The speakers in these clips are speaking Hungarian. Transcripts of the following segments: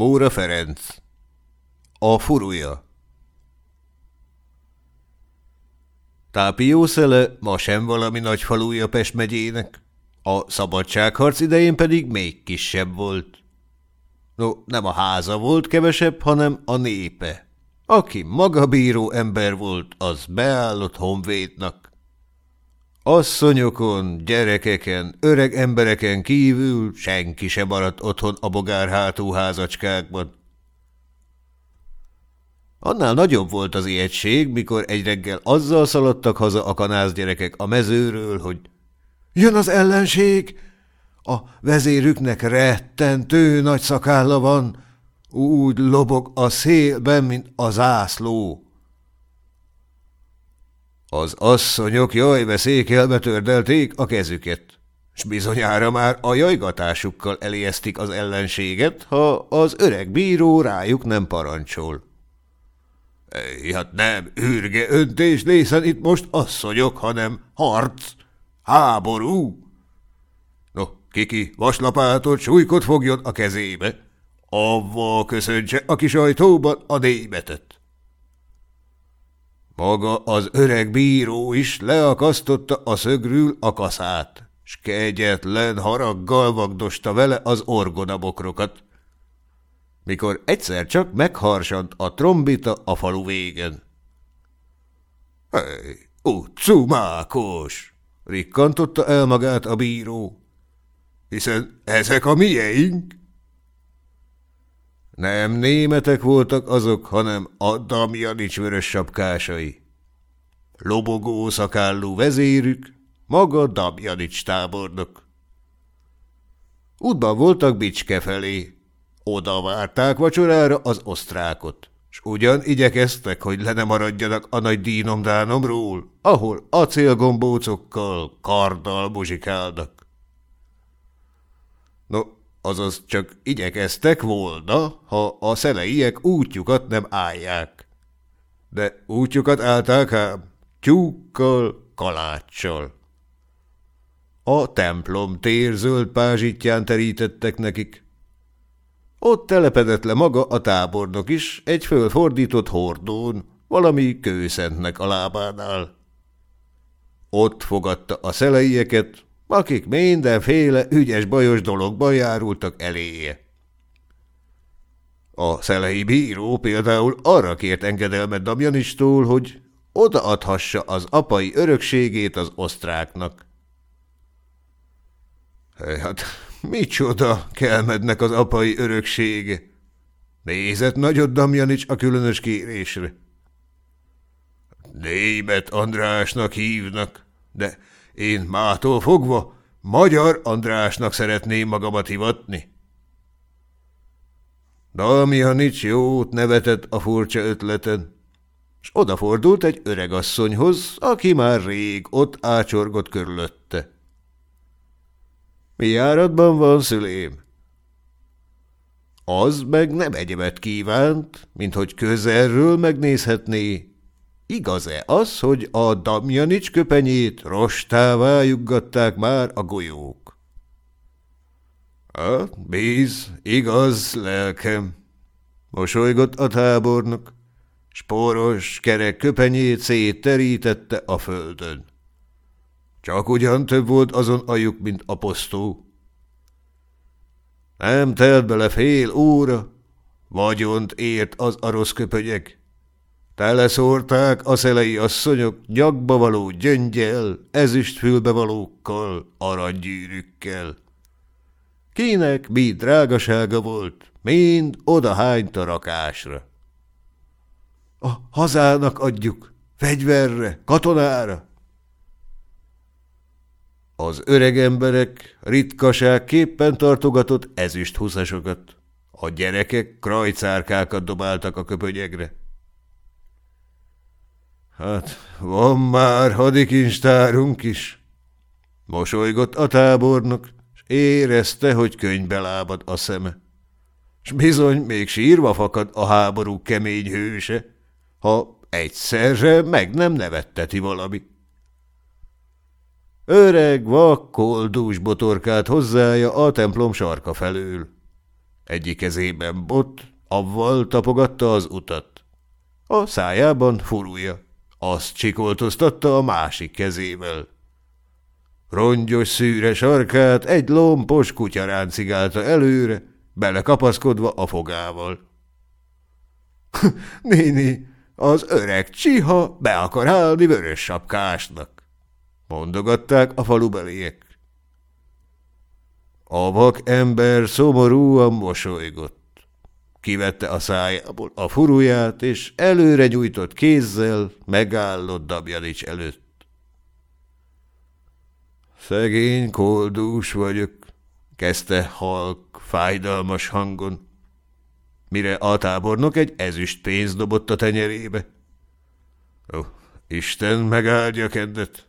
Móra Ferenc A furúja Tápiószele ma sem valami nagy faluja Pest megyének, a szabadságharc idején pedig még kisebb volt. No, nem a háza volt kevesebb, hanem a népe. Aki magabíró ember volt, az beállott honvédnak. Asszonyokon, gyerekeken, öreg embereken kívül senki sem maradt otthon a bogárhátú házacskákban. Annál nagyobb volt az ijegység, mikor egy reggel azzal szaladtak haza a kanász gyerekek a mezőről, hogy jön az ellenség, a vezérüknek rettentő nagy szakálla van, úgy lobog a szélben, mint a zászló. Az asszonyok jaj veszékelbe tördelték a kezüket, s bizonyára már a jajgatásukkal eléjeztik az ellenséget, ha az öreg bíró rájuk nem parancsol. Hát nem űrge öntés lészen itt most asszonyok, hanem harc, háború. No, kiki vaslapátot súlykot fogjon a kezébe, avval köszöntse a kis ajtóban a németet. Maga az öreg bíró is leakasztotta a szögrül a kaszát, s kegyetlen haraggal vagdosta vele az orgonabokrokat, mikor egyszer csak megharsant a trombita a falu végen. – Hey, utcú mákos! – rikkantotta el magát a bíró. – Hiszen ezek a mieink? Nem németek voltak azok, hanem a Damjanics vörös sapkásai. Lobogó szakállú vezérük, maga Damjanics tábornok. Útban voltak Bicske felé, oda várták vacsorára az osztrákot, s ugyan igyekeztek, hogy le ne maradjanak a nagy dínomdánomról, ahol acélgombócokkal, karddal muzsikálnak. No, azaz csak igyekeztek volna, ha a szeleiek útjukat nem állják. De útjukat állták ám, tyúkkal, kaláccsal. A templom tér zöld pázsitján terítettek nekik, ott telepedett le maga a tábornok is, egy fölfordított hordón, valami kőszentnek a lábánál. Ott fogadta a szeleieket, akik mindenféle ügyes-bajos dologban járultak eléje. A szelei bíró például arra kért engedelmet Damjanistól, hogy odaadhassa az apai örökségét az osztráknak. Hát Micsoda kelmednek az apai öröksége! Nézett nagyot Damjanics a különös kérésre. Német Andrásnak hívnak, de én mától fogva Magyar Andrásnak szeretném magamat hivatni. Damjanics jót nevetett a furcsa ötleten, s odafordult egy öregasszonyhoz, aki már rég ott ácsorgott körülötte. Mi járatban van, szülém? Az meg nem egyebet kívánt, mint hogy közelről megnézhetné. Igaz-e az, hogy a Damjanics köpenyét rostává juggatták már a golyók? Hát, bíz, igaz, lelkem, mosolygott a tábornok, spóros kerek köpenyét szétterítette a földön. Csak ugyan több volt azon ajuk, mint a posztó. Nem telt bele fél óra, vagyont ért az a rossz köpönyek. Teleszórták a szelei asszonyok nyakba való gyöngyel, ezüstfülbevalókkal, aranygyűrükkel. Kinek mi drágasága volt, mind odahányt a rakásra. A hazának adjuk, fegyverre, katonára, az öreg emberek ritkaságképpen tartogatott ezüst húszasokat. A gyerekek krajcárkákat dobáltak a köpönyegre. Hát, van már hadikincstárunk is. Mosolygott a tábornok, és érezte, hogy könyvbe lábad a szeme. S bizony még sírva fakad a háború kemény hőse, ha egyszerre meg nem nevetteti valami. Öreg, vak, koldús botorkált hozzája a templom sarka felől. Egyik kezében bot, avval tapogatta az utat. A szájában furúja. Azt csikoltoztatta a másik kezével. Rongyos szűre sarkát egy lompos kutya ráncigálta előre, belekapaszkodva a fogával. – Néni, az öreg csiha be akar állni vörös sapkásnak, mondogatták a falubeliek. A vak ember szomorúan mosolygott. Kivette a szájából a furuját, és előre nyújtott kézzel megállott Dabjanics előtt. Szegény koldús vagyok, kezdte halk, fájdalmas hangon, mire a tábornok egy ezüst pénzt dobott a tenyerébe. Ó, Isten megáldja keddet!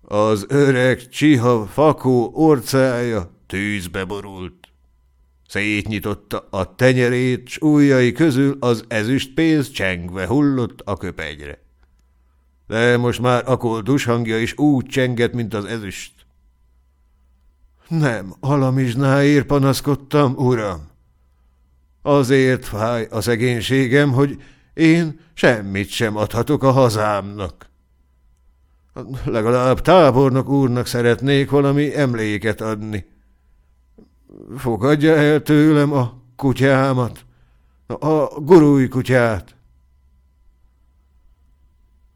Az öreg csiha fakó orcája tűzbe borult. Szétnyitotta a tenyerét, s ujjai közül az ezüst pénz csengve hullott a köpegyre. De most már a koldus hangja is úgy csengett, mint az ezüst. Nem, alamizsnáért panaszkodtam, uram. Azért fáj a szegénységem, hogy én semmit sem adhatok a hazámnak. Legalább tábornok úrnak szeretnék valami emléket adni. Fogadja el tőlem a kutyámat, a gurúj kutyát.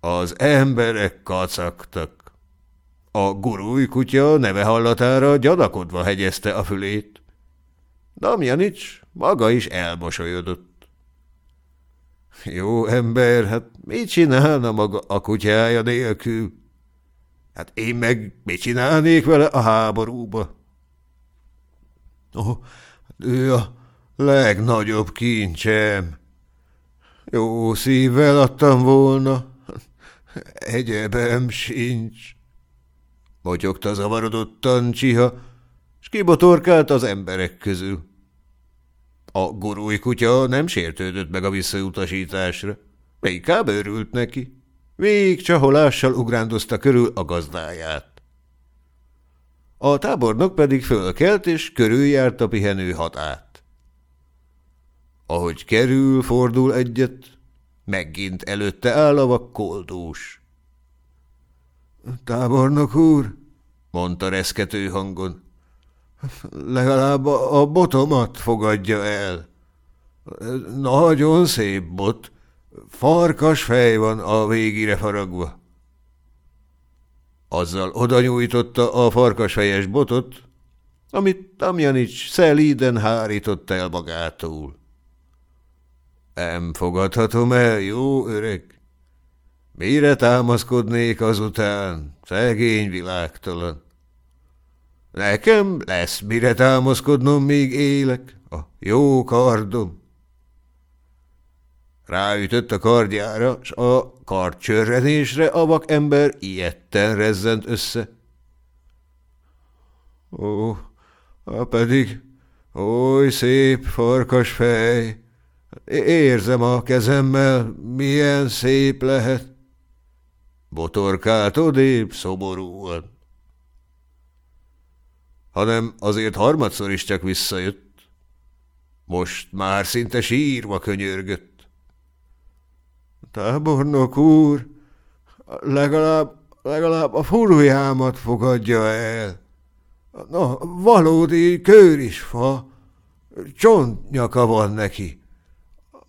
Az emberek kacagtak. A gurúj kutya neve hallatára gyanakodva hegyezte a fülét. Damjanics maga is elmosolyodott. Jó ember, hát mit csinálna maga a kutyája nélkül? Hát én meg mit csinálnék vele a háborúba? Ó, ő a legnagyobb kincsem. Jó szívvel adtam volna. Egyebem sincs. Motyogta zavarodottan Csiha, s kibotorkált az emberek közül. A gurúj kutya nem sértődött meg a visszautasításra. Inkább örült neki. Vég csaholással ugrándozta körül a gazdáját. A tábornok pedig fölkelt és körüljárt a pihenő hatát. Ahogy kerül, fordul egyet, megint előtte áll a vakkoldós. Tábornok úr, mondta reszkető hangon, legalább a botomat fogadja el. Nagyon szép bot, farkas fej van a végére faragva. Azzal oda nyújtotta a farkasfejes botot, amit Tamjanics szelíden hárított el magától. Nem fogadhatom el, jó öreg. Mire támaszkodnék azután, szegény világtalan? Nekem lesz mire támaszkodnom, még élek, a jó kardom. Ráütött a kardjára, s a kardcsörrenésre a vak ember ilyetten rezzent össze. Ó, a pedig, oly szép farkas fej, érzem a kezemmel, milyen szép lehet. Botorkált odébb szomorúan. Hanem azért harmadszor is csak visszajött. Most már szinte sírva könyörgött. Tábornok úr, legalább, legalább a furujámat fogadja el. Na, valódi fa, csontnyaka van neki.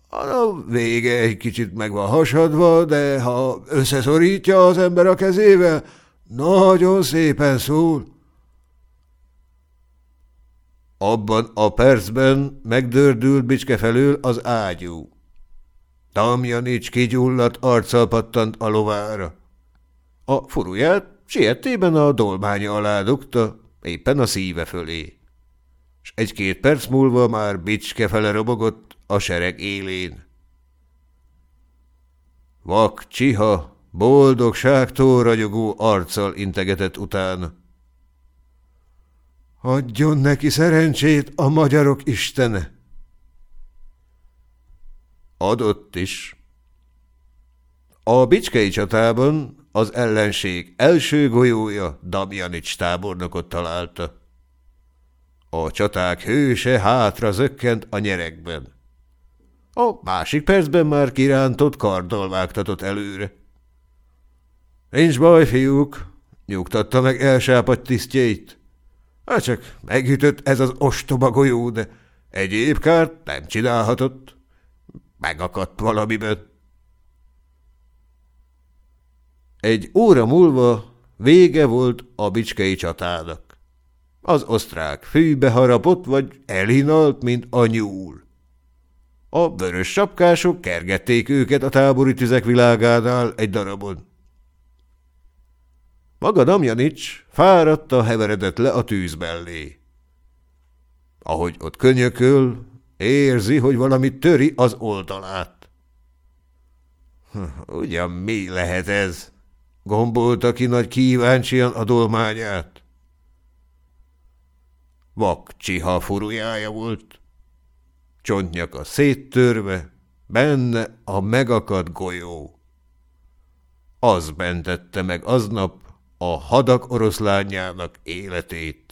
A vége egy kicsit meg van hasadva, de ha összeszorítja az ember a kezével, nagyon szépen szól. Abban a percben megdördült Bicske felől az ágyú. Damjanics kigyulladt arccal pattant a lovára. A furuját sietében a dolmánya alá dugta, éppen a szíve fölé. S egy-két perc múlva már bicske fele robogott a sereg élén. Vak csiha, boldogságtól ragyogó arccal integetett utána. Adjon neki szerencsét a magyarok istene! Adott is. A Bicskei csatában az ellenség első golyója Damjanics tábornokot találta. A csaták hőse hátra zökkent a nyerekben. A másik percben már kirántott karddal vágtatott előre. Nincs baj, fiúk, nyugtatta meg elsápadt tisztjeit. Hát csak megütött ez az ostoba golyó, de egyéb kárt nem csinálhatott. Megakadt valamiben. Egy óra múlva vége volt a bicskei csatának. Az osztrák fűbe harapott, vagy elhinalt, mint a nyúl. A vörös sapkások kergették őket a tábori tüzek világánál egy darabon. Maga Damjanics fáradta heveredett le a tűz mellé. Ahogy ott könyököl, érzi, hogy valami töri az oldalát. Ugyan mi lehet ez? Gombolta ki nagy kíváncsian a dolmányát. Vak csiha furujája volt. Csontnyaka széttörve, benne a megakadt golyó. Az bentette meg aznap a hadak oroszlányának életét.